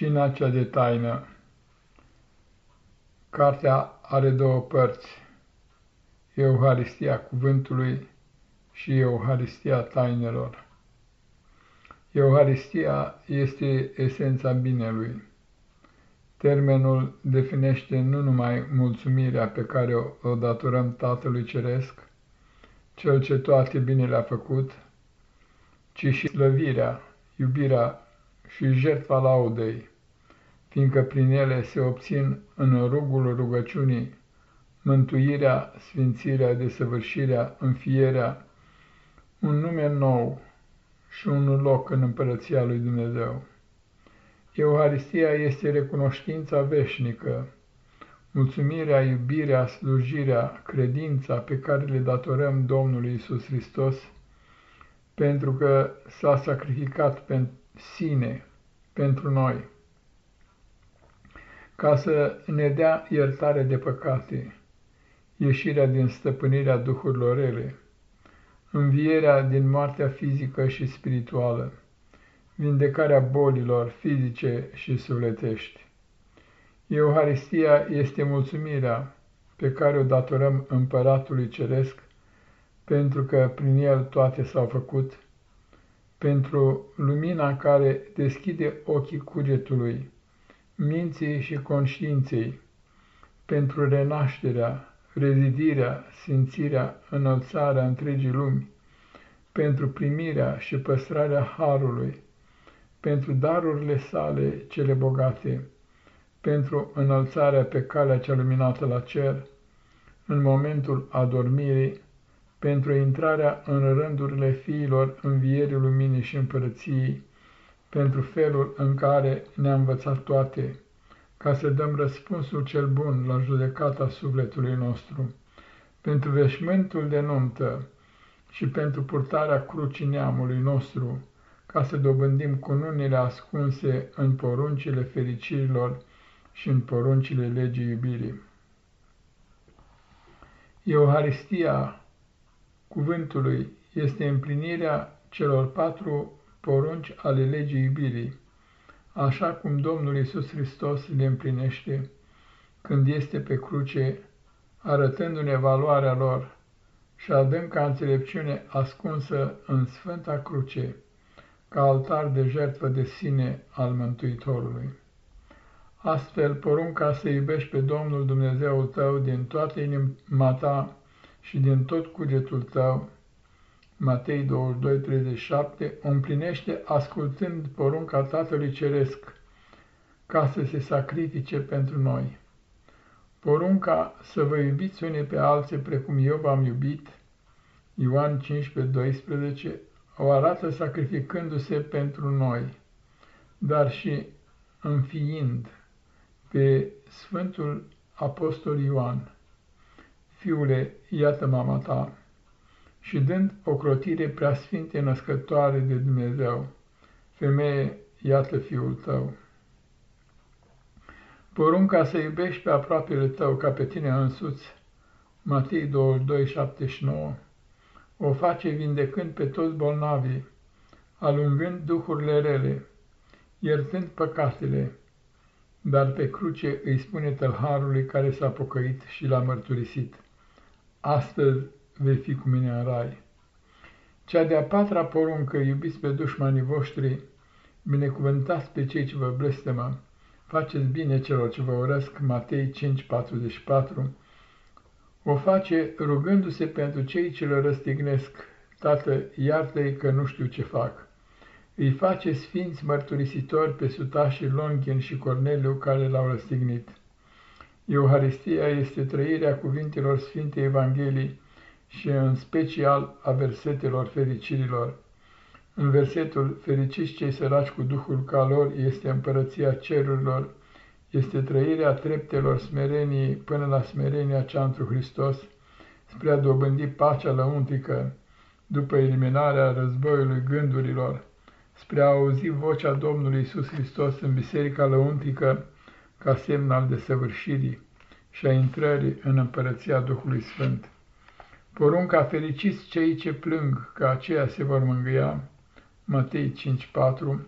Cina cea de taină Cartea are două părți, Euharistia cuvântului și Euharistia tainelor. Euharistia este esența binelui. Termenul definește nu numai mulțumirea pe care o datorăm Tatălui Ceresc, Cel ce toate binele a făcut, ci și slăvirea, iubirea și jertfa laudei, fiindcă prin ele se obțin în rugul rugăciunii mântuirea, sfințirea, desăvârșirea, înfierea, un nume nou și un loc în împărăția lui Dumnezeu. Euharistia este recunoștința veșnică, mulțumirea, iubirea, slujirea, credința pe care le datorăm Domnului Isus Hristos, pentru că s-a sacrificat pentru sine, pentru noi, ca să ne dea iertare de păcate, ieșirea din stăpânirea duhurilor rele, învierea din moartea fizică și spirituală, vindecarea bolilor fizice și sufletești. Euharistia este mulțumirea pe care o datorăm Împăratului Ceresc, pentru că prin el toate s-au făcut, pentru lumina care deschide ochii cugetului, minții și conștiinței, pentru renașterea, rezidirea, simțirea, înălțarea întregii lumi, pentru primirea și păstrarea harului, pentru darurile sale cele bogate, pentru înălțarea pe calea cea luminată la cer, în momentul adormirii, pentru intrarea în rândurile fiilor învierii luminii și împărăției, pentru felul în care ne-a învățat toate, ca să dăm răspunsul cel bun la judecata sufletului nostru, pentru veșmântul de nuntă și pentru purtarea crucii neamului nostru, ca să dobândim cununile ascunse în poruncile fericirilor și în poruncile legii iubirii. Euharistia cuvântului este împlinirea celor patru porunci ale legii iubirii, așa cum Domnul Isus Hristos le împlinește când este pe cruce, arătându-ne valoarea lor și adânca înțelepciune ascunsă în Sfânta Cruce, ca altar de jertfă de sine al Mântuitorului. Astfel, porunca să iubești pe Domnul Dumnezeul tău din toată inima ta și din tot cugetul tău, Matei 22:37, o împlinește ascultând porunca Tatălui Ceresc, ca să se sacrifice pentru noi. Porunca să vă iubiți unii pe alții precum eu v-am iubit, Ioan 15:12, o arată sacrificându-se pentru noi, dar și înfiind pe Sfântul Apostol Ioan, Fiule, iată mama ta, și dând o crotire preasfinte născătoare de Dumnezeu, femeie, iată fiul tău. Porunca să iubești pe aproapele tău ca pe tine însuți, Matei 22, 79, o face vindecând pe toți bolnavii, alungând duhurile rele, iertând păcatele, dar pe cruce îi spune tălharului care s-a pocăit și l-a mărturisit. Astăzi vei fi cu mine în rai. Cea de-a patra poruncă, iubiți pe dușmanii voștri, binecuvântați pe cei ce vă blestemă, faceți bine celor ce vă urăsc, Matei 5:44, o face rugându-se pentru cei ce le răstignesc, Tată, iartă-i că nu știu ce fac. Îi face sfinți mărturisitori pe sutașii Longin și Corneliu care l-au răstignit. Euharistia este trăirea cuvintelor Sfintei Evangheliei, și în special a versetelor fericirilor. În versetul Fericiți cei săraci cu Duhul ca lor este împărăția cerurilor, este trăirea treptelor smereniei până la smerenia cea întru Hristos, spre a dobândi pacea lăuntrică, după eliminarea războiului gândurilor, spre a auzi vocea Domnului Isus Hristos în biserica lăuntrică ca semn al desăvârșirii și a intrării în împărăția Duhului Sfânt. Porunca fericiți cei ce plâng, că aceia se vor mângâia, Matei 5:4,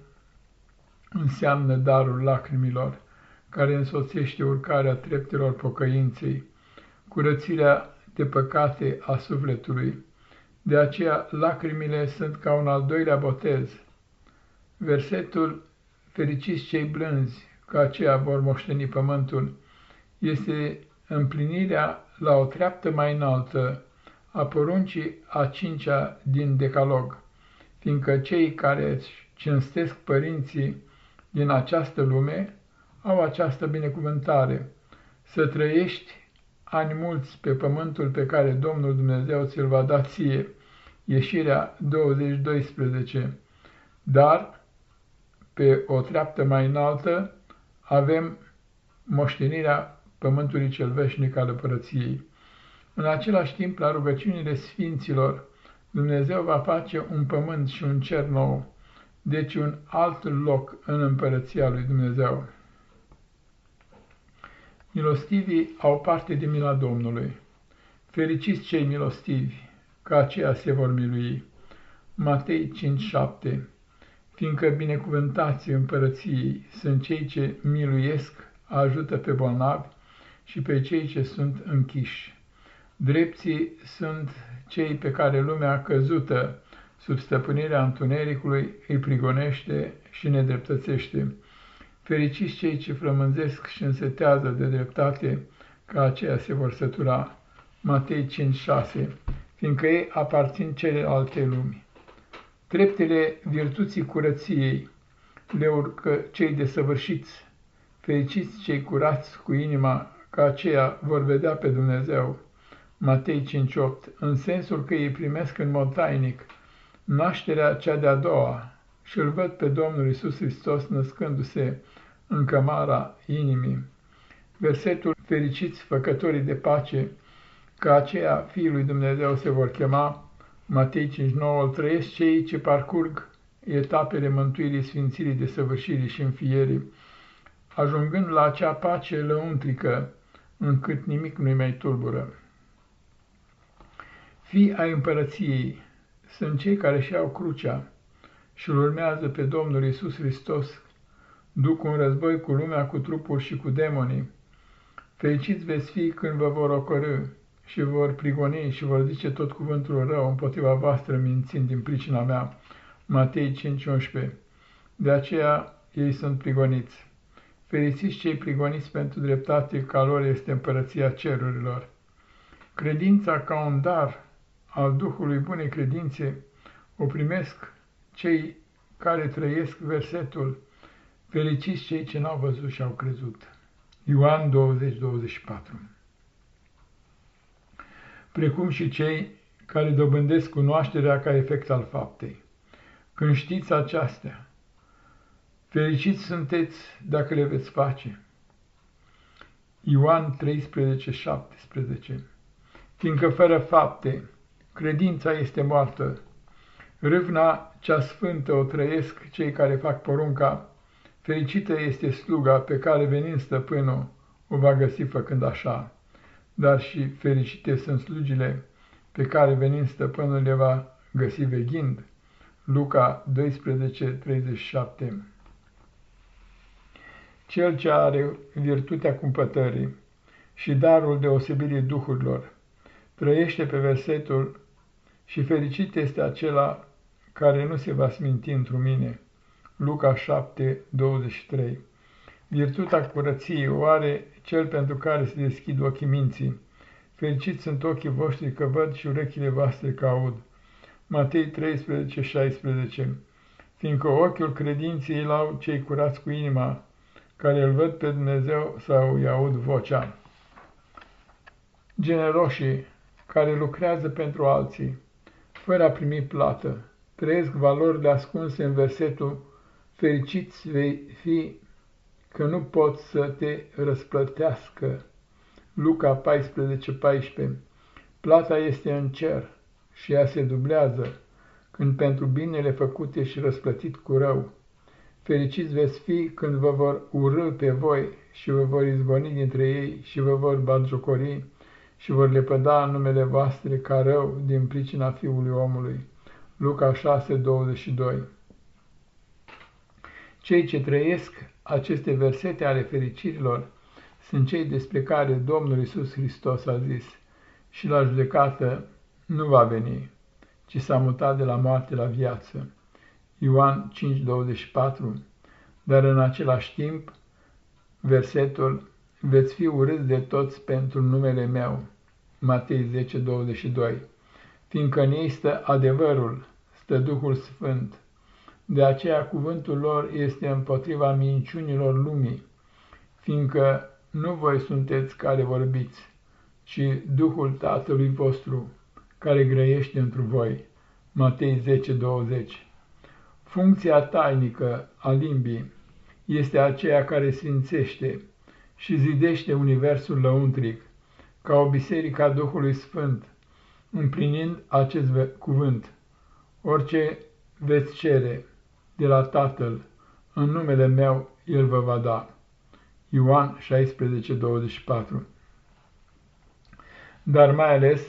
înseamnă darul lacrimilor, care însoțește urcarea treptelor pocăinței, curățirea de păcate a sufletului. De aceea lacrimile sunt ca un al doilea botez. Versetul Fericiți cei blânzi, că aceia vor moșteni pământul, este împlinirea la o treaptă mai înaltă a poruncii a cincea din Decalog, fiindcă cei care își cinstesc părinții din această lume au această binecuvântare, să trăiești ani mulți pe pământul pe care Domnul Dumnezeu ți-l va da ție, ieșirea 20-12, dar pe o treaptă mai înaltă avem moștenirea pământului cel veșnic al împărăției. În același timp, la rugăciunile sfinților, Dumnezeu va face un pământ și un cer nou, deci un alt loc în împărăția lui Dumnezeu. Milostivii au parte de mila Domnului. Fericiți cei milostivi, că aceia se vor milui. Matei 5,7 Fiindcă binecuvântații împărăției sunt cei ce miluiesc, ajută pe bolnavi și pe cei ce sunt închiși. Drepții sunt cei pe care lumea căzută sub stăpânirea întunericului îi prigonește și nedreptățește. Fericiți cei ce flămânzesc și însetează de dreptate, că aceia se vor sătura. Matei 5,6 Fiindcă ei aparțin celelalte lumi. Treptele virtuții curăției le urcă cei desăvârșiți. Fericiți cei curați cu inima, că aceia vor vedea pe Dumnezeu. Matei 5,8 În sensul că ei primesc în mod tainic nașterea cea de-a doua și îl văd pe Domnul Isus Hristos născându-se în cămara inimii. Versetul Fericiți făcătorii de pace, că aceia fiii lui Dumnezeu se vor chema, Matei 5,9 îl trăiesc cei ce parcurg etapele mântuirii, sfințirii, desăvârșirii și înfierii, ajungând la acea pace lăuntrică, încât nimic nu-i mai tulbură. Fii ai împărăției sunt cei care și au crucea și îl urmează pe Domnul Isus Hristos, duc un război cu lumea, cu trupul și cu demonii. Fericiți veți fi când vă vor ocorâ și vor prigoni și vor zice tot cuvântul rău împotriva voastră mințind din pricina mea. Matei 5:11. De aceea ei sunt prigoniți. Fericiți cei prigoniți pentru dreptate, ca lor este împărăția cerurilor. Credința ca un dar al Duhului Bunei Credințe o primesc cei care trăiesc versetul Fericiți cei ce n-au văzut și au crezut. Ioan 20-24 Precum și cei care dobândesc cunoașterea ca efect al faptei. Când știți aceastea, fericiți sunteți dacă le veți face. Ioan 13-17 Fiindcă fără fapte credința este moartă, râvna cea sfântă o trăiesc cei care fac porunca, Fericită este sluga pe care venind stăpânul o va găsi făcând așa, dar și fericite sunt slugile pe care venind stăpânul le va găsi veghind. Luca 12:37 Cel ce are virtutea cumpătării și darul deosebirii duhurilor, trăiește pe versetul și fericit este acela care nu se va sminti într mine. Luca 7, 23 Virtutea curăției o are cel pentru care se deschid ochii minții. Fericiți sunt ochii voștri că văd și urechile voastre că aud. Matei 13, 16 Fiindcă ochiul credinței îl au cei curați cu inima, care îl văd pe Dumnezeu sau îi aud vocea. Generoșii care lucrează pentru alții, fără a primi plată, trăiesc valorile ascunse în versetul fericiți vei fi că nu pot să te răsplătească. Luca 14, 14 Plata este în cer și ea se dublează când pentru binele făcut și răsplătit cu rău. Fericiți veți fi când vă vor urâ pe voi și vă vor izgoni dintre ei și vă vor batjocori și vor lepăda numele voastre ca rău din pricina Fiului omului. Luca 6, 22 Cei ce trăiesc aceste versete ale fericirilor sunt cei despre care Domnul Isus Hristos a zis și la judecată nu va veni, ci s-a mutat de la moarte la viață. Ioan 5:24 Dar în același timp, versetul, veți fi urâți de toți pentru numele meu, Matei 10:22, fiindcă în ei stă adevărul, stă Duhul Sfânt. De aceea cuvântul lor este împotriva minciunilor lumii, fiindcă nu voi sunteți care vorbiți, ci Duhul Tatălui vostru, care grăiește întru voi. Matei 10:20 Funcția tainică a limbii este aceea care sfințește și zidește universul lăuntric, ca o biserică a Duhului Sfânt, împlinind acest cuvânt. Orice veți cere de la Tatăl, în numele meu, El vă va da. Ioan 16:24 Dar mai ales,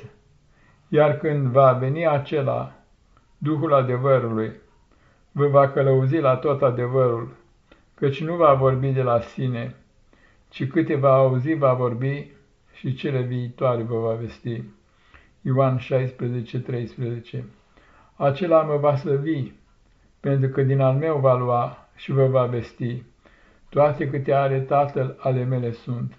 iar când va veni acela, Duhul adevărului, vă va călăuzi la tot adevărul, căci nu va vorbi de la sine, ci câte va auzi va vorbi și cele viitoare vă va vesti. Ioan 16:13 Acela mă va slăvi, pentru că din al meu va lua și vă va vesti. Toate câte are Tatăl ale mele sunt.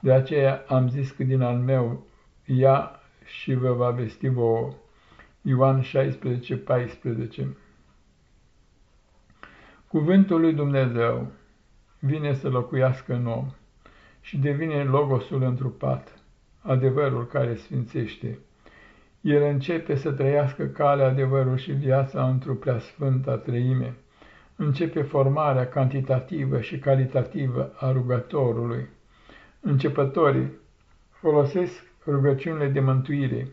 De aceea am zis că din al meu ia și vă va vesti vouă. Ioan 16, 14 Cuvântul lui Dumnezeu vine să locuiască în om și devine logosul întrupat, adevărul care sfințește. El începe să trăiască calea, adevărul și viața într-o preasfânta treime începe formarea cantitativă și calitativă a rugătorului. Începătorii folosesc rugăciunile de mântuire,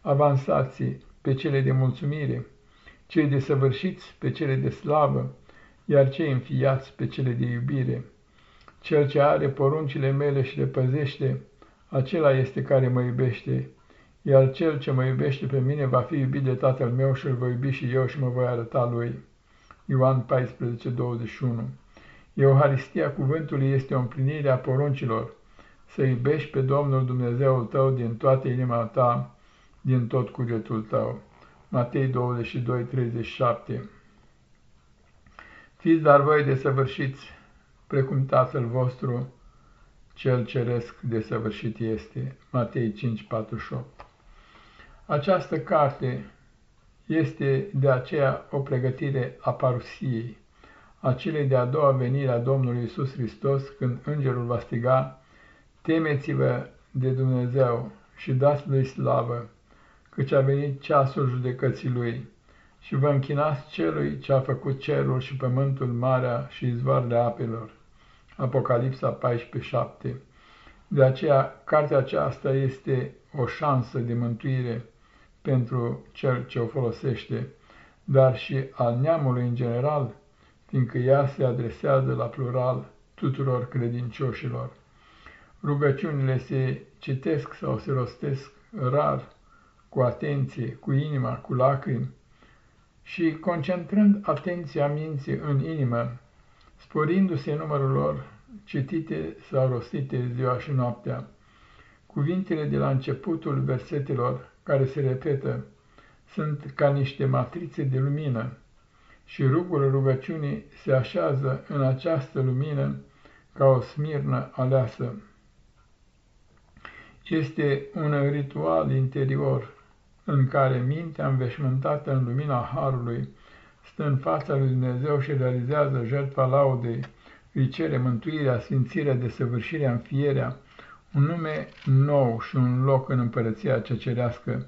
avansații pe cele de mulțumire, cei de săvârșiți pe cele de slavă, iar cei înfiați pe cele de iubire. Cel ce are poruncile mele și le păzește, acela este care mă iubește, iar cel ce mă iubește pe mine va fi iubit de Tatăl meu și îl voi iubi și eu și mă voi arăta lui. Ioan 14, 21. Euharistia cuvântului este o împlinire a poruncilor, să iubești pe Domnul Dumnezeul tău din toată inima ta, din tot cugetul tău. Matei 22, 37. Fiți dar voi desăvârșiți, precum Tatăl vostru, cel ceresc desăvârșit este. Matei 5, 48. Această carte este de aceea o pregătire a parusiei, a celei de-a doua venire a Domnului Isus Hristos, când îngerul va striga, Temeți-vă de Dumnezeu și dați lui slavă, căci a venit ceasul judecății lui, și vă închinați celui ce a făcut cerul și pământul, marea și izvoarele apelor. Apocalipsa 14:7 De aceea, cartea aceasta este o șansă de mântuire pentru cel ce o folosește, dar și al neamului în general, fiindcă ea se adresează la plural tuturor credincioșilor. Rugăciunile se citesc sau se rostesc rar, cu atenție, cu inima, cu lacrimi, și concentrând atenția minții în inimă, sporindu-se numărul lor, citite sau rostite ziua și noaptea, cuvintele de la începutul versetelor care se repetă, sunt ca niște matrițe de lumină și rugul rugăciunii se așează în această lumină ca o smirnă aleasă. Este un ritual interior în care mintea înveșmântată în lumina Harului stă în fața lui Dumnezeu și realizează jertfa laudei, îi cere mântuirea, sfințirea, desăvârșirea, înfierea, un nume nou și un loc în împărăția cea cerească.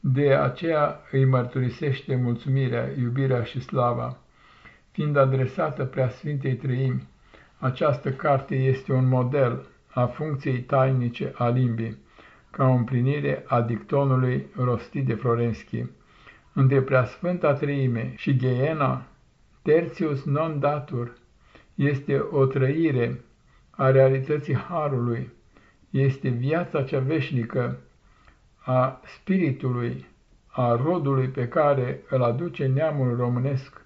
De aceea îi mărturisește mulțumirea, iubirea și slava. Fiind adresată Preasfintei Trăimi, această carte este un model a funcției tainice a limbii, ca o împlinire a dictonului rostit de Florenski. Între Preasfânta Treime și Ghiena, tertius non datur, este o trăire a realității Harului, este viața cea veșnică a spiritului, a rodului pe care îl aduce neamul românesc,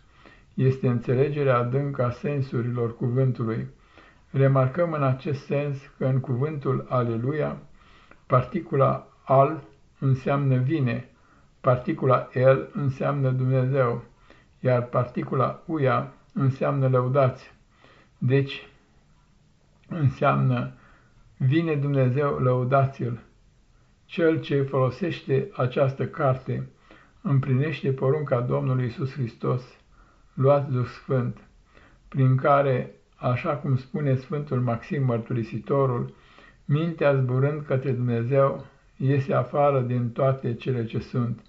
este înțelegerea adâncă a sensurilor cuvântului. Remarcăm în acest sens că în cuvântul Aleluia, particula al înseamnă vine, particula el înseamnă Dumnezeu, iar particula uia înseamnă lăudați. Deci, înseamnă vine Dumnezeu, lăudați-l. Cel ce folosește această carte împlinește porunca Domnului Isus Hristos, luați Duh Sfânt, prin care, așa cum spune Sfântul Maxim Mărturisitorul, mintea zburând către Dumnezeu iese afară din toate cele ce sunt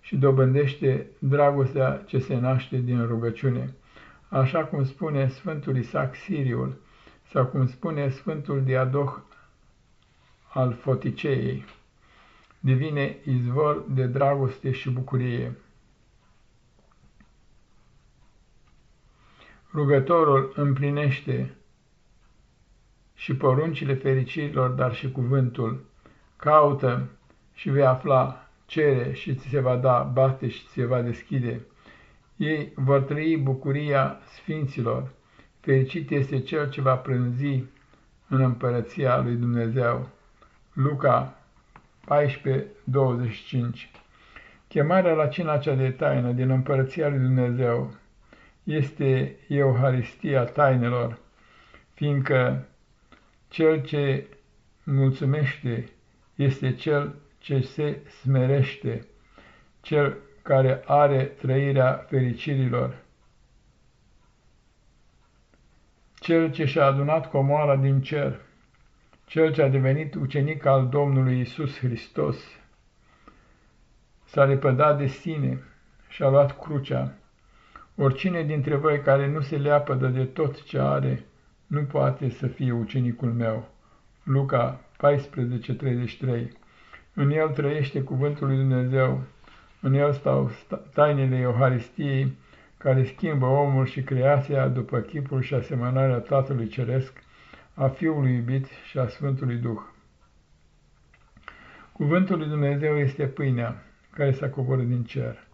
și dobândește dragostea ce se naște din rugăciune, așa cum spune Sfântul Isaac Siriul sau cum spune Sfântul Diadoh al Foticeei devine izvor de dragoste și bucurie. Rugătorul împlinește și poruncile fericirilor, dar și cuvântul. Caută și vei afla, cere și ți se va da, bate și ți se va deschide. Ei vor trăi bucuria sfinților. Fericit este cel ce va prânzi în împărăția lui Dumnezeu. Luca 14.25 Chemarea la cina cea de taină din împărăția lui Dumnezeu este Euharistia tainelor, fiindcă cel ce mulțumește este cel ce se smerește, cel care are trăirea fericirilor. Cel ce și-a adunat comoara din cer, cel ce a devenit ucenic al Domnului Isus Hristos, s-a repădat de sine și a luat crucea. Oricine dintre voi care nu se leapădă de tot ce are, nu poate să fie ucenicul meu. Luca 14:33 În el trăiește cuvântul lui Dumnezeu, în el stau tainele Euharistiei, care schimbă omul și creația după chipul și asemănarea Tatălui Ceresc, a Fiului iubit și a Sfântului Duh. Cuvântul lui Dumnezeu este pâinea care s-a coborât din cer.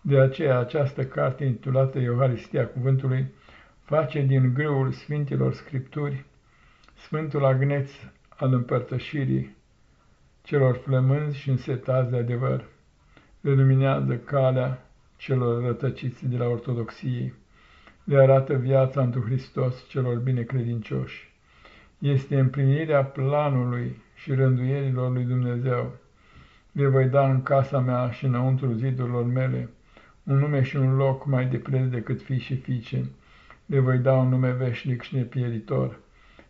De aceea această carte intitulată Euharistia Cuvântului face din grâul Sfintilor Scripturi Sfântul Agneț al împărtășirii celor flămânzi și însetați de adevăr. Le luminează calea celor rătăciți de la ortodoxie, le arată viața întru Hristos celor binecredincioși este împlinirea planului și rânduierilor lui Dumnezeu. Le voi da în casa mea și înăuntru zidurilor mele un nume și un loc mai de preț decât fii și fiice. Le voi da un nume veșnic și nepieritor.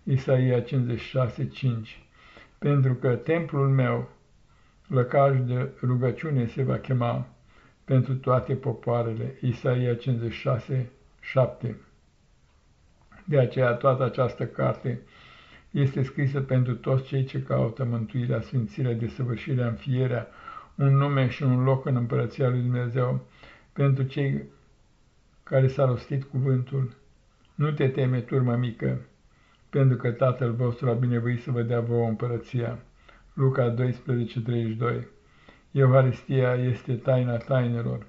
Isaia 56:5 Pentru că templul meu, lăcaș de rugăciune se va chema pentru toate popoarele. Isaia 56:7 De aceea toată această carte este scrisă pentru toți cei ce caută mântuirea, sfințirea, desăvârșirea, înfierea, un nume și un loc în împărăția lui Dumnezeu, pentru cei care s-a rostit cuvântul. Nu te teme, turmă mică, pentru că Tatăl vostru a binevoit să vă dea vouă împărăția. Luca 12:32 Euharistia este taina tainelor.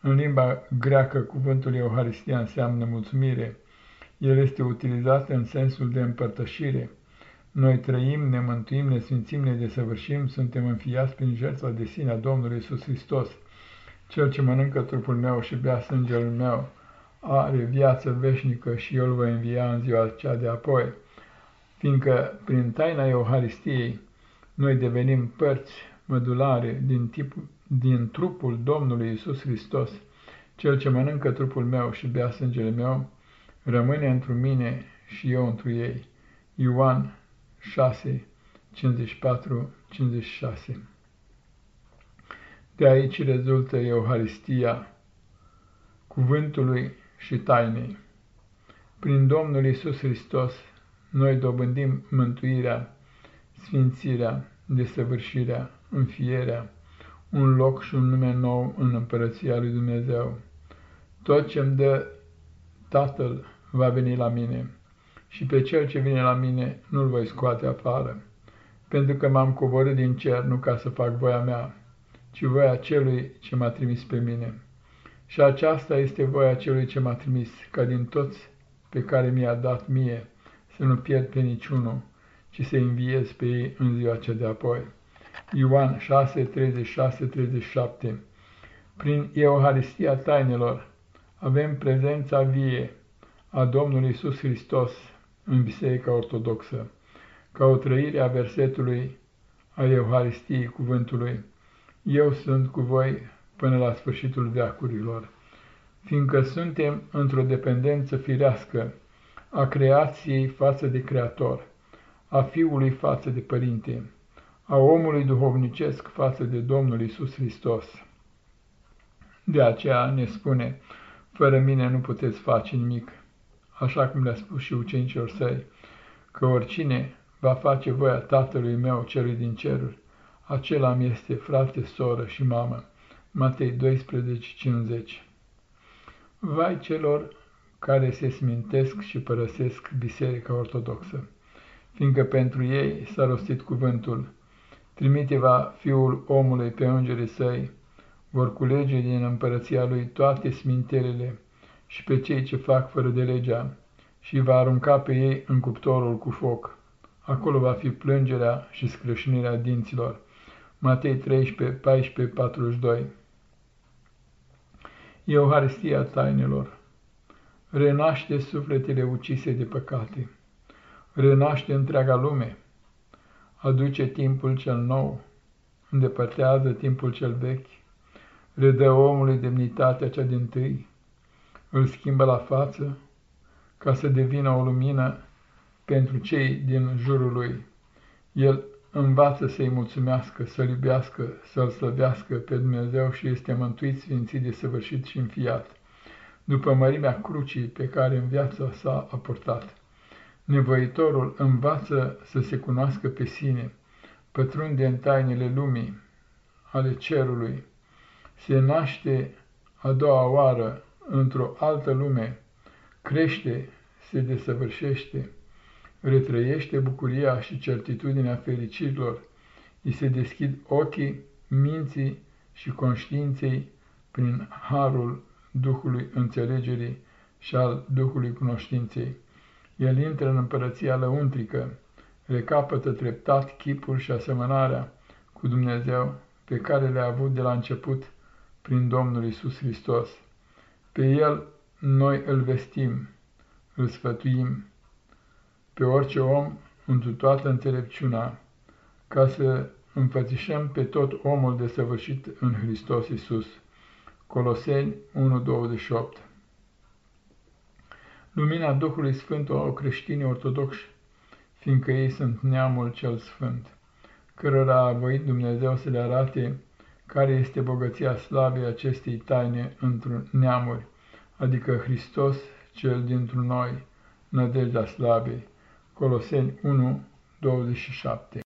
În limba greacă, cuvântul Euharistia înseamnă mulțumire. El este utilizat în sensul de împărtășire. Noi trăim, ne mântuim, ne sfințim, ne desăvârșim, suntem înfiați prin jertfa de sine a Domnului Iisus Hristos. Cel ce mănâncă trupul meu și bea sângele meu are viață veșnică și eu îl voi învia în ziua cea de apoi, fiindcă prin taina Euharistiei noi devenim părți mădulare din, tip, din trupul Domnului Iisus Hristos. Cel ce mănâncă trupul meu și bea sângele meu rămâne întru mine și eu întru ei. Ioan 6, 54, 56 De aici rezultă Euharistia cuvântului și tainei. Prin Domnul Isus Hristos noi dobândim mântuirea, sfințirea, desăvârșirea, înfierea, un loc și un nume nou în împărăția lui Dumnezeu. Tot ce-mi dă Tatăl va veni la mine și pe cel ce vine la mine nu-l voi scoate afară, pentru că m-am coborât din cer nu ca să fac voia mea, ci voia celui ce m-a trimis pe mine. Și aceasta este voia celui ce m-a trimis, ca din toți pe care mi-a dat mie, să nu pierd pe niciunul, ci să înviez pe ei în ziua cea de apoi. Ioan 6, 36, 37 Prin Euharistia tainelor avem prezența vie a Domnului Isus Hristos în Biserica Ortodoxă, ca o trăire a versetului a Euharistiei cuvântului. Eu sunt cu voi până la sfârșitul veacurilor, fiindcă suntem într-o dependență firească a creației față de Creator, a Fiului față de Părinte, a omului duhovnicesc față de Domnul Isus Hristos. De aceea ne spune, fără mine nu puteți face nimic, așa cum le-a spus și ucenicilor săi, că oricine va face voia Tatălui meu celui din ceruri, acela mi este frate, soră și mamă. Matei 12, 50 Vai celor care se smintesc și părăsesc Biserica Ortodoxă, fiindcă pentru ei s-a rostit cuvântul, trimite-va Fiul omului pe îngerii săi, vor culege din împărăția lui toate smintelele și pe cei ce fac fără de legea și va arunca pe ei în cuptorul cu foc. Acolo va fi plângerea și scrâșnirea dinților. Matei 13, 14, 42 Euharistia tainelor. Renaște sufletele ucise de păcate, renaște întreaga lume, aduce timpul cel nou, îndepărtează timpul cel vechi, redă omului demnitatea cea din tâi, îl schimbă la față, ca să devină o lumină pentru cei din jurul lui. El învață să-i mulțumească, să-l iubească, să-l slăvească pe Dumnezeu și este mântuit, sfințit, de săvârșit și înfiat, după mărimea crucii pe care în viața sa a purtat. Nevoitorul învață să se cunoască pe sine, pătrunde în tainele lumii, ale cerului, se naște a doua oară într-o altă lume, crește, se desăvârșește, retrăiește bucuria și certitudinea fericirilor, îi se deschid ochii minții și conștiinței prin harul Duhului înțelegerii și al Duhului cunoștinței. El intră în împărăția lăuntrică, recapătă treptat chipul și asemănarea cu Dumnezeu pe care le-a avut de la început prin Domnul Isus Hristos. Pe El noi îl vestim, îl sfătuim, pe orice om întru toată înțelepciunea, ca să înfățișăm pe tot omul desăvârșit în Hristos Isus. Coloseni 1.28 Lumina Duhului Sfânt o au creștinii ortodoxi, fiindcă ei sunt neamul cel sfânt, cărora a voit Dumnezeu să le arate care este bogăția slavei acestei taine într-un neamuri, adică Hristos cel dintr noi, nădejdea slavei. Coloseni 1, 27